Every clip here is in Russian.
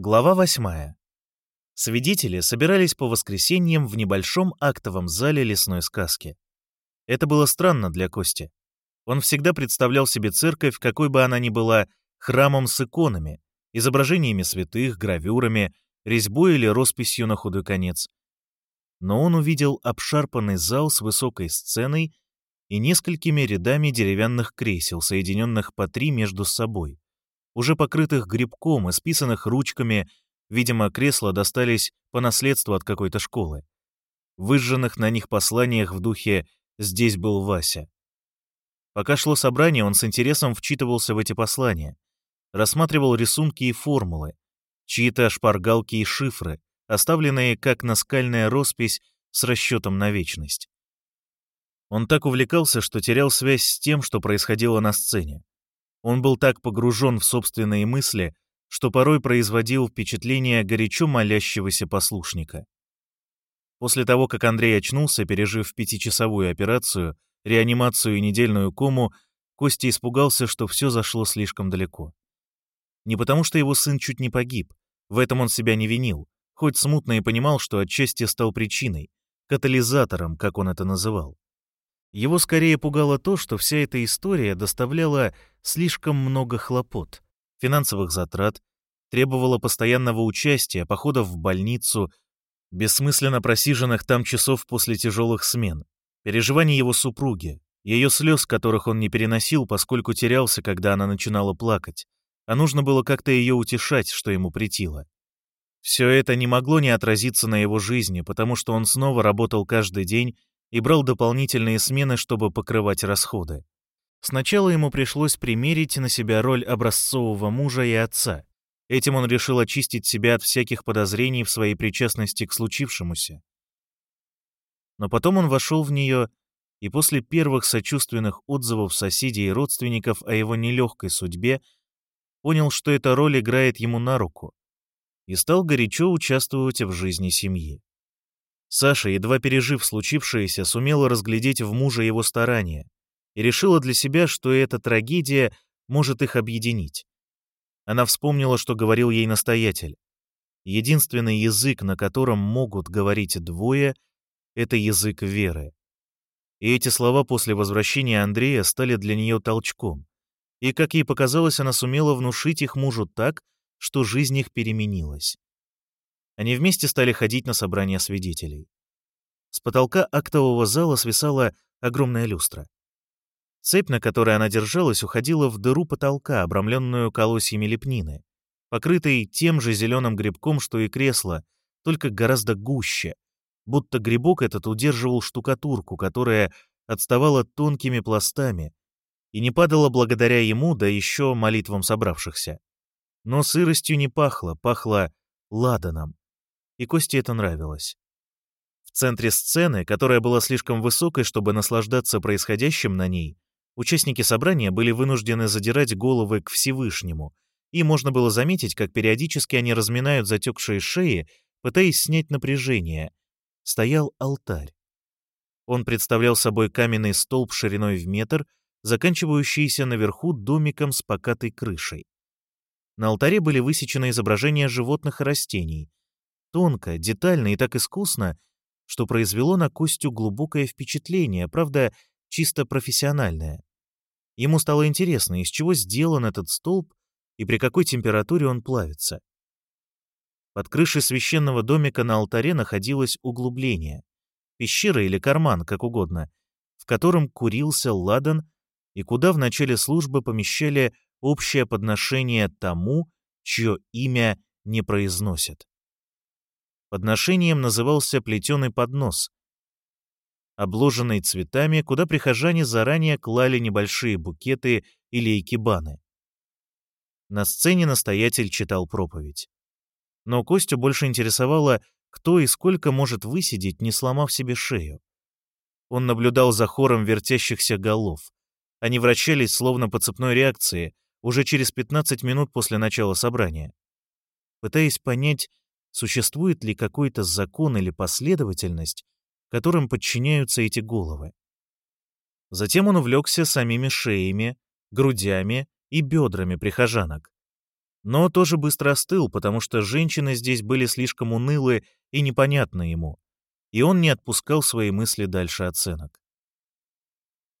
Глава восьмая. Свидетели собирались по воскресеньям в небольшом актовом зале лесной сказки. Это было странно для Кости. Он всегда представлял себе церковь, какой бы она ни была, храмом с иконами, изображениями святых, гравюрами, резьбой или росписью на худой конец. Но он увидел обшарпанный зал с высокой сценой и несколькими рядами деревянных кресел, соединенных по три между собой, уже покрытых грибком, исписанных ручками, видимо, кресла достались по наследству от какой-то школы. Выжженных на них посланиях в духе «Здесь был Вася». Пока шло собрание, он с интересом вчитывался в эти послания, рассматривал рисунки и формулы, чьи-то шпаргалки и шифры, оставленные как наскальная роспись с расчетом на вечность. Он так увлекался, что терял связь с тем, что происходило на сцене. Он был так погружен в собственные мысли, что порой производил впечатление горячо молящегося послушника. После того, как Андрей очнулся, пережив пятичасовую операцию, реанимацию и недельную кому, Костя испугался, что все зашло слишком далеко. Не потому, что его сын чуть не погиб, в этом он себя не винил, хоть смутно и понимал, что отчасти стал причиной, катализатором, как он это называл. Его скорее пугало то, что вся эта история доставляла слишком много хлопот, финансовых затрат, требовала постоянного участия, походов в больницу, бессмысленно просиженных там часов после тяжелых смен, переживаний его супруги, ее слез, которых он не переносил, поскольку терялся, когда она начинала плакать, а нужно было как-то ее утешать, что ему притило. Все это не могло не отразиться на его жизни, потому что он снова работал каждый день и брал дополнительные смены, чтобы покрывать расходы. Сначала ему пришлось примерить на себя роль образцового мужа и отца. Этим он решил очистить себя от всяких подозрений в своей причастности к случившемуся. Но потом он вошел в нее, и после первых сочувственных отзывов соседей и родственников о его нелегкой судьбе понял, что эта роль играет ему на руку, и стал горячо участвовать в жизни семьи. Саша, едва пережив случившееся, сумела разглядеть в муже его старания и решила для себя, что эта трагедия может их объединить. Она вспомнила, что говорил ей настоятель. Единственный язык, на котором могут говорить двое, — это язык веры. И эти слова после возвращения Андрея стали для нее толчком. И, как ей показалось, она сумела внушить их мужу так, что жизнь их переменилась. Они вместе стали ходить на собрания свидетелей. С потолка актового зала свисала огромная люстра. Цепь, на которой она держалась, уходила в дыру потолка, обрамленную колосьями лепнины, покрытой тем же зеленым грибком, что и кресло, только гораздо гуще, будто грибок этот удерживал штукатурку, которая отставала тонкими пластами и не падала благодаря ему, да еще молитвам собравшихся. Но сыростью не пахло, пахло ладаном и Косте это нравилось. В центре сцены, которая была слишком высокой, чтобы наслаждаться происходящим на ней, участники собрания были вынуждены задирать головы к Всевышнему, и можно было заметить, как периодически они разминают затекшие шеи, пытаясь снять напряжение. Стоял алтарь. Он представлял собой каменный столб шириной в метр, заканчивающийся наверху домиком с покатой крышей. На алтаре были высечены изображения животных и растений, тонко, детально и так искусно, что произвело на Костю глубокое впечатление, правда, чисто профессиональное. Ему стало интересно, из чего сделан этот столб и при какой температуре он плавится. Под крышей священного домика на алтаре находилось углубление, пещера или карман, как угодно, в котором курился ладан и куда в начале службы помещали общее подношение тому, чье имя не произносят. Подношением назывался плетеный поднос, обложенный цветами, куда прихожане заранее клали небольшие букеты или экибаны. На сцене настоятель читал проповедь. Но Костю больше интересовало, кто и сколько может высидеть, не сломав себе шею. Он наблюдал за хором вертящихся голов. Они вращались словно по цепной реакции уже через 15 минут после начала собрания. Пытаясь понять, существует ли какой-то закон или последовательность, которым подчиняются эти головы. Затем он увлекся самими шеями, грудями и бедрами прихожанок. но тоже быстро остыл, потому что женщины здесь были слишком унылы и непонятны ему, и он не отпускал свои мысли дальше оценок.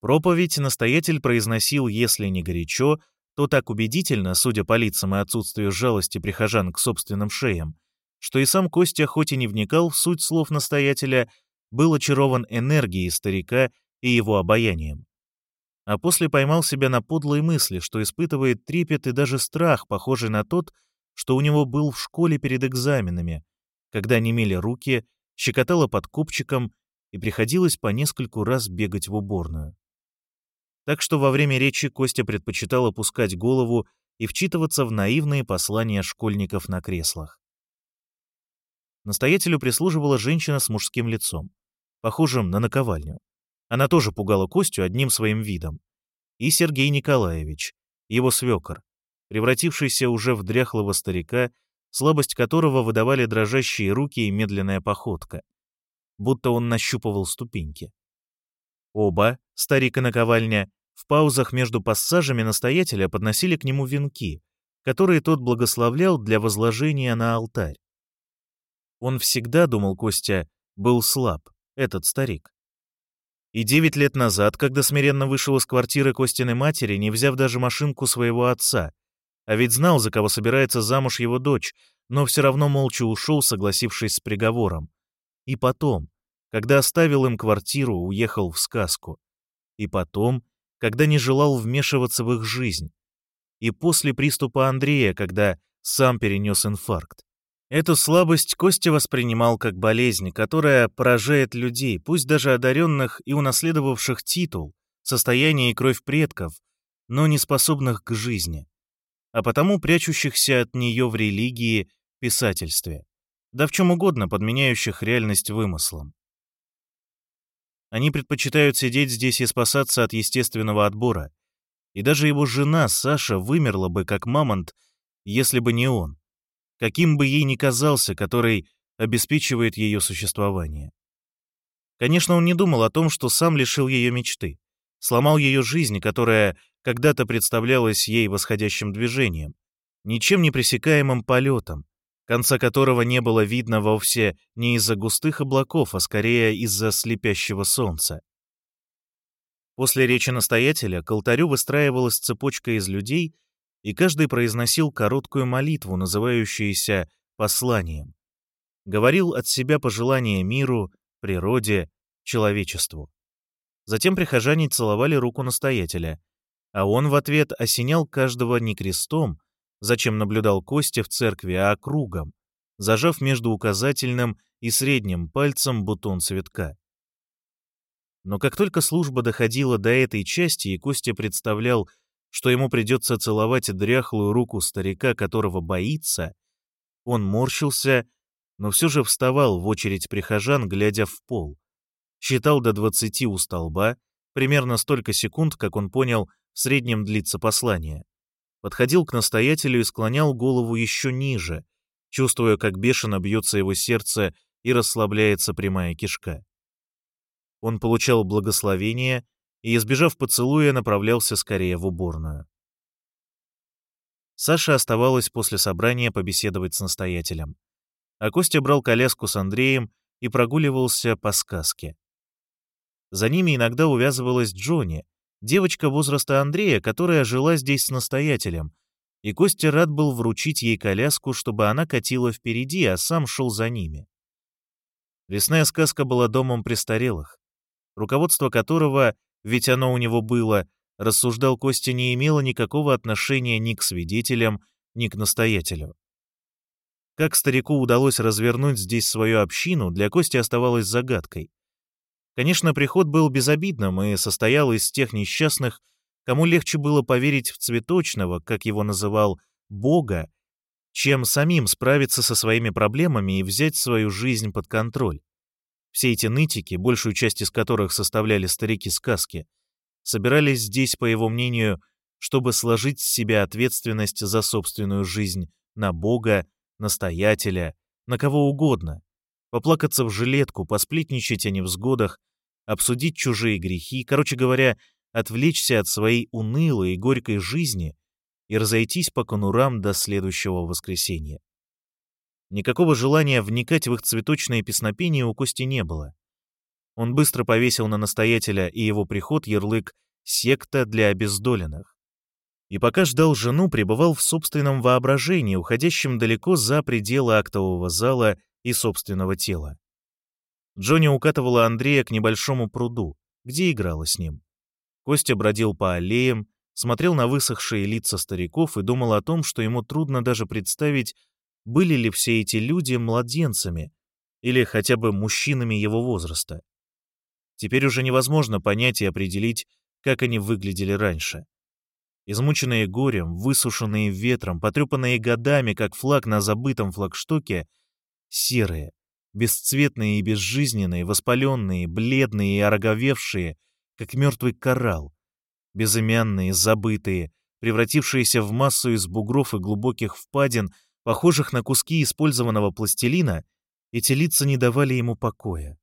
Проповедь настоятель произносил, если не горячо, то так убедительно, судя по лицам и отсутствию жалости прихожан к собственным шеям, что и сам Костя, хоть и не вникал в суть слов настоятеля, был очарован энергией старика и его обаянием. А после поймал себя на подлой мысли, что испытывает трепет и даже страх, похожий на тот, что у него был в школе перед экзаменами, когда немели руки, щекотало под копчиком и приходилось по нескольку раз бегать в уборную. Так что во время речи Костя предпочитал опускать голову и вчитываться в наивные послания школьников на креслах. Настоятелю прислуживала женщина с мужским лицом, похожим на наковальню. Она тоже пугала Костю одним своим видом. И Сергей Николаевич, его свекор, превратившийся уже в дряхлого старика, слабость которого выдавали дрожащие руки и медленная походка, будто он нащупывал ступеньки. Оба, старик и наковальня, в паузах между пассажами настоятеля подносили к нему венки, которые тот благословлял для возложения на алтарь. Он всегда, думал Костя, был слаб, этот старик. И девять лет назад, когда смиренно вышел из квартиры Костиной матери, не взяв даже машинку своего отца, а ведь знал, за кого собирается замуж его дочь, но все равно молча ушел, согласившись с приговором. И потом, когда оставил им квартиру, уехал в сказку. И потом, когда не желал вмешиваться в их жизнь. И после приступа Андрея, когда сам перенес инфаркт. Эту слабость Костя воспринимал как болезнь, которая поражает людей, пусть даже одаренных и унаследовавших титул, состояние и кровь предков, но не способных к жизни, а потому прячущихся от нее в религии, писательстве, да в чем угодно подменяющих реальность вымыслом. Они предпочитают сидеть здесь и спасаться от естественного отбора, и даже его жена, Саша, вымерла бы как мамонт, если бы не он каким бы ей ни казался, который обеспечивает ее существование. Конечно, он не думал о том, что сам лишил ее мечты, сломал ее жизнь, которая когда-то представлялась ей восходящим движением, ничем не пресекаемым полетом, конца которого не было видно вовсе не из-за густых облаков, а скорее из-за слепящего солнца. После речи настоятеля к алтарю выстраивалась цепочка из людей, и каждый произносил короткую молитву, называющуюся посланием. Говорил от себя пожелания миру, природе, человечеству. Затем прихожане целовали руку настоятеля, а он в ответ осенял каждого не крестом, зачем наблюдал Костя в церкви, а кругом, зажав между указательным и средним пальцем бутон цветка. Но как только служба доходила до этой части, и Костя представлял, что ему придется целовать дряхлую руку старика, которого боится, он морщился, но все же вставал в очередь прихожан, глядя в пол. Считал до двадцати у столба, примерно столько секунд, как он понял, в среднем длится послание. Подходил к настоятелю и склонял голову еще ниже, чувствуя, как бешено бьется его сердце и расслабляется прямая кишка. Он получал благословение и, избежав поцелуя, направлялся скорее в уборную. Саша оставалась после собрания побеседовать с настоятелем. А Костя брал коляску с Андреем и прогуливался по сказке. За ними иногда увязывалась Джонни, девочка возраста Андрея, которая жила здесь с настоятелем, и Костя рад был вручить ей коляску, чтобы она катила впереди, а сам шел за ними. Лесная сказка была домом престарелых, руководство которого ведь оно у него было, рассуждал Костя, не имело никакого отношения ни к свидетелям, ни к настоятелю. Как старику удалось развернуть здесь свою общину, для Кости оставалось загадкой. Конечно, приход был безобидным и состоял из тех несчастных, кому легче было поверить в цветочного, как его называл, Бога, чем самим справиться со своими проблемами и взять свою жизнь под контроль. Все эти нытики, большую часть из которых составляли старики сказки, собирались здесь, по его мнению, чтобы сложить с себя ответственность за собственную жизнь на Бога, настоятеля, на кого угодно, поплакаться в жилетку, посплетничать о невзгодах, обсудить чужие грехи, короче говоря, отвлечься от своей унылой и горькой жизни и разойтись по конурам до следующего воскресенья. Никакого желания вникать в их цветочное песнопение у Кости не было. Он быстро повесил на настоятеля и его приход ярлык «секта для обездоленных». И пока ждал жену, пребывал в собственном воображении, уходящем далеко за пределы актового зала и собственного тела. Джонни укатывала Андрея к небольшому пруду, где играла с ним. Костя бродил по аллеям, смотрел на высохшие лица стариков и думал о том, что ему трудно даже представить, были ли все эти люди младенцами или хотя бы мужчинами его возраста. Теперь уже невозможно понять и определить, как они выглядели раньше. Измученные горем, высушенные ветром, потрепанные годами, как флаг на забытом флагштоке, серые, бесцветные и безжизненные, воспаленные, бледные и ороговевшие, как мертвый коралл, безымянные, забытые, превратившиеся в массу из бугров и глубоких впадин, похожих на куски использованного пластилина, эти лица не давали ему покоя.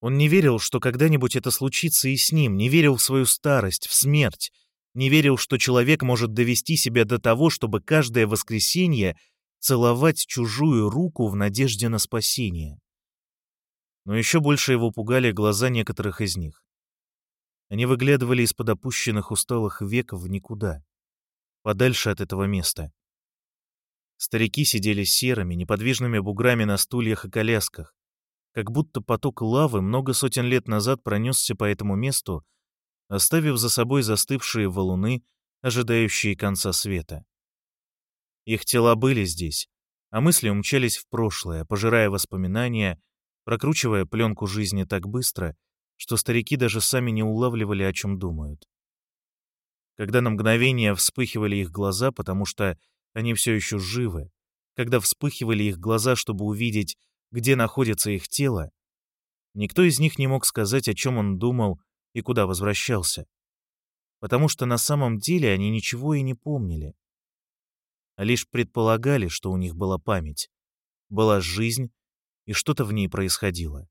Он не верил, что когда-нибудь это случится и с ним, не верил в свою старость, в смерть, не верил, что человек может довести себя до того, чтобы каждое воскресенье целовать чужую руку в надежде на спасение. Но еще больше его пугали глаза некоторых из них. Они выглядывали из-под опущенных усталых век в никуда, подальше от этого места. Старики сидели серыми, неподвижными буграми на стульях и колясках, как будто поток лавы много сотен лет назад пронесся по этому месту оставив за собой застывшие валуны, ожидающие конца света. Их тела были здесь, а мысли умчались в прошлое, пожирая воспоминания, прокручивая пленку жизни так быстро, что старики даже сами не улавливали, о чем думают. Когда на мгновение вспыхивали их глаза, потому что они все еще живы, когда вспыхивали их глаза, чтобы увидеть, где находится их тело, никто из них не мог сказать, о чем он думал и куда возвращался. Потому что на самом деле они ничего и не помнили, а лишь предполагали, что у них была память, была жизнь, и что-то в ней происходило.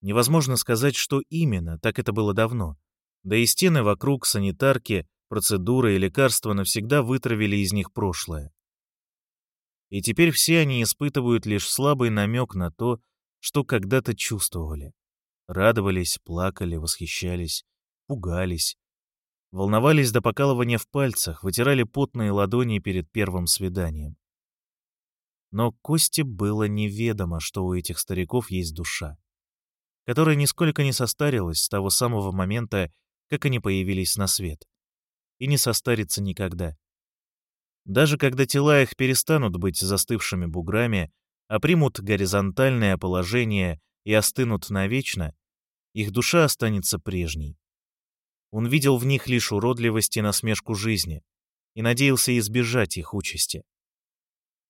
Невозможно сказать, что именно, так это было давно. Да и стены вокруг, санитарки, процедуры и лекарства навсегда вытравили из них прошлое. И теперь все они испытывают лишь слабый намек на то, что когда-то чувствовали. Радовались, плакали, восхищались, пугались. Волновались до покалывания в пальцах, вытирали потные ладони перед первым свиданием. Но Косте было неведомо, что у этих стариков есть душа, которая нисколько не состарилась с того самого момента, как они появились на свет, и не состарится никогда. Даже когда тела их перестанут быть застывшими буграми, а примут горизонтальное положение и остынут навечно, их душа останется прежней. Он видел в них лишь уродливость и насмешку жизни и надеялся избежать их участи.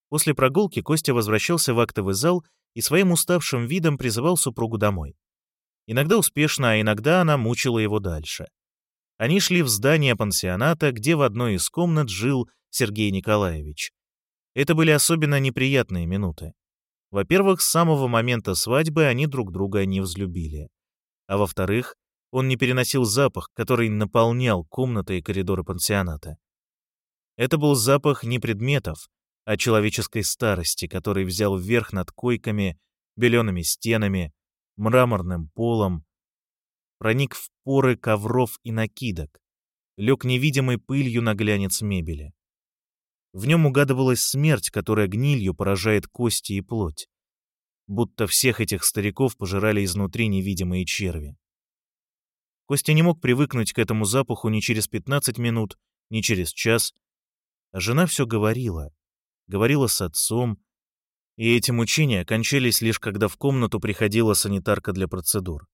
После прогулки Костя возвращался в актовый зал и своим уставшим видом призывал супругу домой. Иногда успешно, а иногда она мучила его дальше. Они шли в здание пансионата, где в одной из комнат жил Сергей Николаевич. Это были особенно неприятные минуты. Во-первых, с самого момента свадьбы они друг друга не взлюбили а во-вторых, он не переносил запах, который наполнял комнаты и коридоры пансионата. Это был запах не предметов, а человеческой старости, который взял вверх над койками, белеными стенами, мраморным полом, проник в поры ковров и накидок, лег невидимой пылью на глянец мебели. В нем угадывалась смерть, которая гнилью поражает кости и плоть будто всех этих стариков пожирали изнутри невидимые черви. Костя не мог привыкнуть к этому запаху ни через 15 минут, ни через час. А жена все говорила. Говорила с отцом. И эти мучения кончались лишь когда в комнату приходила санитарка для процедур.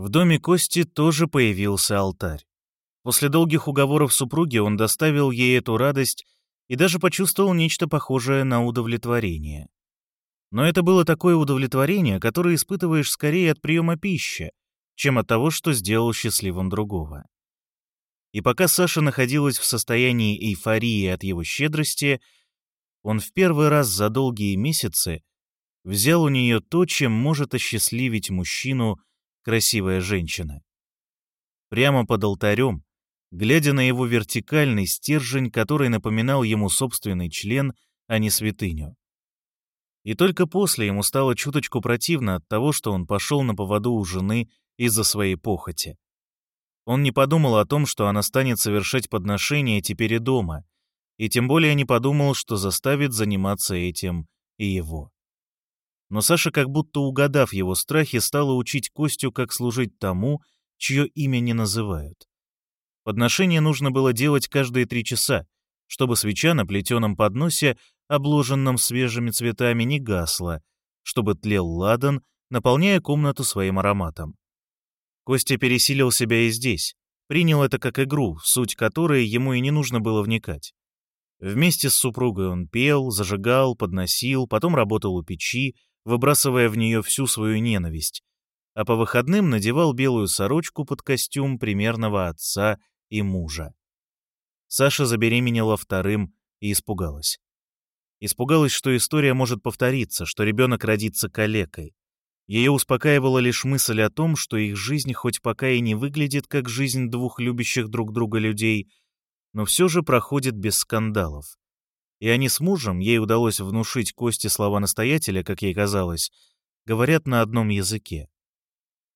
В доме Кости тоже появился алтарь. После долгих уговоров супруги он доставил ей эту радость и даже почувствовал нечто похожее на удовлетворение. Но это было такое удовлетворение, которое испытываешь скорее от приема пищи, чем от того, что сделал счастливым другого. И пока Саша находилась в состоянии эйфории от его щедрости, он в первый раз за долгие месяцы взял у нее то, чем может осчастливить мужчину красивая женщина. Прямо под алтарем, глядя на его вертикальный стержень, который напоминал ему собственный член, а не святыню. И только после ему стало чуточку противно от того, что он пошел на поводу у жены из-за своей похоти. Он не подумал о том, что она станет совершать подношения теперь и дома, и тем более не подумал, что заставит заниматься этим и его. Но Саша, как будто угадав его страхи, стала учить Костю, как служить тому, чье имя не называют. Подношение нужно было делать каждые три часа, чтобы свеча на плетеном подносе, обложенном свежими цветами, не гасла, чтобы тлел ладан, наполняя комнату своим ароматом. Костя пересилил себя и здесь, принял это как игру, в суть которой ему и не нужно было вникать. Вместе с супругой он пел, зажигал, подносил, потом работал у печи, выбрасывая в нее всю свою ненависть, а по выходным надевал белую сорочку под костюм примерного отца и мужа. Саша забеременела вторым и испугалась. Испугалась, что история может повториться, что ребенок родится калекой. Ее успокаивала лишь мысль о том, что их жизнь хоть пока и не выглядит как жизнь двух любящих друг друга людей, но все же проходит без скандалов. И они с мужем, ей удалось внушить Косте слова настоятеля, как ей казалось, говорят на одном языке.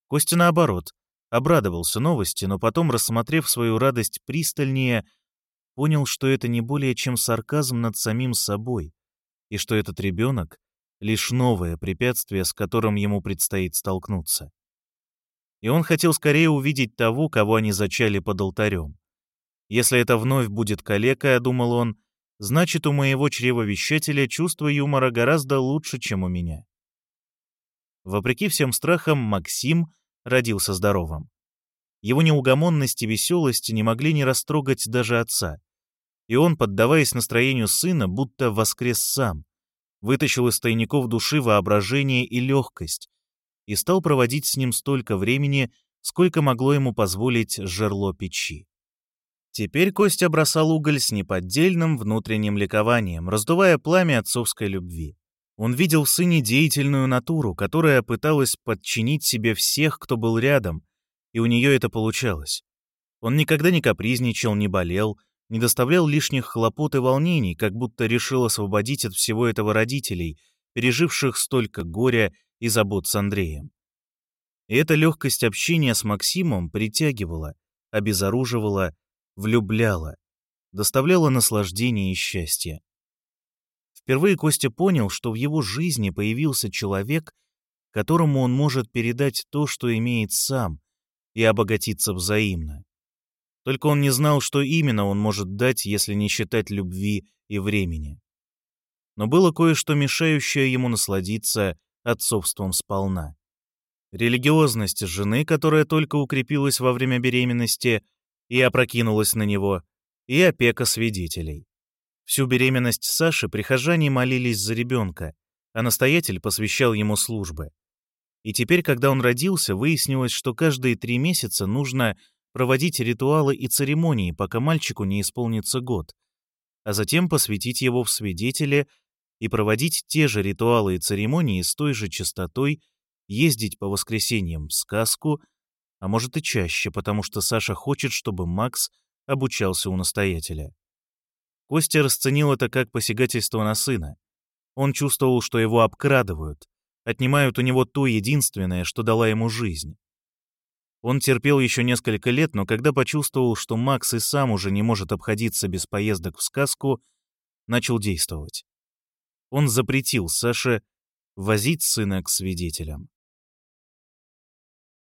Костя, наоборот, обрадовался новости, но потом, рассмотрев свою радость пристальнее, понял, что это не более чем сарказм над самим собой, и что этот ребенок — лишь новое препятствие, с которым ему предстоит столкнуться. И он хотел скорее увидеть того, кого они зачали под алтарем. Если это вновь будет калека, думал он, значит, у моего чревовещателя чувство юмора гораздо лучше, чем у меня. Вопреки всем страхам, Максим родился здоровым. Его неугомонность и веселость не могли не растрогать даже отца. И он, поддаваясь настроению сына, будто воскрес сам, вытащил из тайников души воображение и легкость и стал проводить с ним столько времени, сколько могло ему позволить жерло печи. Теперь Костя бросал уголь с неподдельным внутренним ликованием, раздувая пламя отцовской любви. Он видел в сыне деятельную натуру, которая пыталась подчинить себе всех, кто был рядом, и у нее это получалось. Он никогда не капризничал, не болел, не доставлял лишних хлопот и волнений, как будто решил освободить от всего этого родителей, переживших столько горя и забот с Андреем. И эта легкость общения с Максимом притягивала, обезоруживала, влюбляла, доставляла наслаждение и счастье. Впервые Костя понял, что в его жизни появился человек, которому он может передать то, что имеет сам, и обогатиться взаимно. Только он не знал, что именно он может дать, если не считать любви и времени. Но было кое-что мешающее ему насладиться отцовством сполна. Религиозность жены, которая только укрепилась во время беременности, и опрокинулась на него, и опека свидетелей. Всю беременность Саши прихожане молились за ребенка, а настоятель посвящал ему службы. И теперь, когда он родился, выяснилось, что каждые три месяца нужно проводить ритуалы и церемонии, пока мальчику не исполнится год, а затем посвятить его в свидетели и проводить те же ритуалы и церемонии с той же частотой, ездить по воскресеньям в сказку — а может и чаще, потому что Саша хочет, чтобы Макс обучался у настоятеля. Костя расценил это как посягательство на сына. Он чувствовал, что его обкрадывают, отнимают у него то единственное, что дала ему жизнь. Он терпел еще несколько лет, но когда почувствовал, что Макс и сам уже не может обходиться без поездок в сказку, начал действовать. Он запретил Саше возить сына к свидетелям.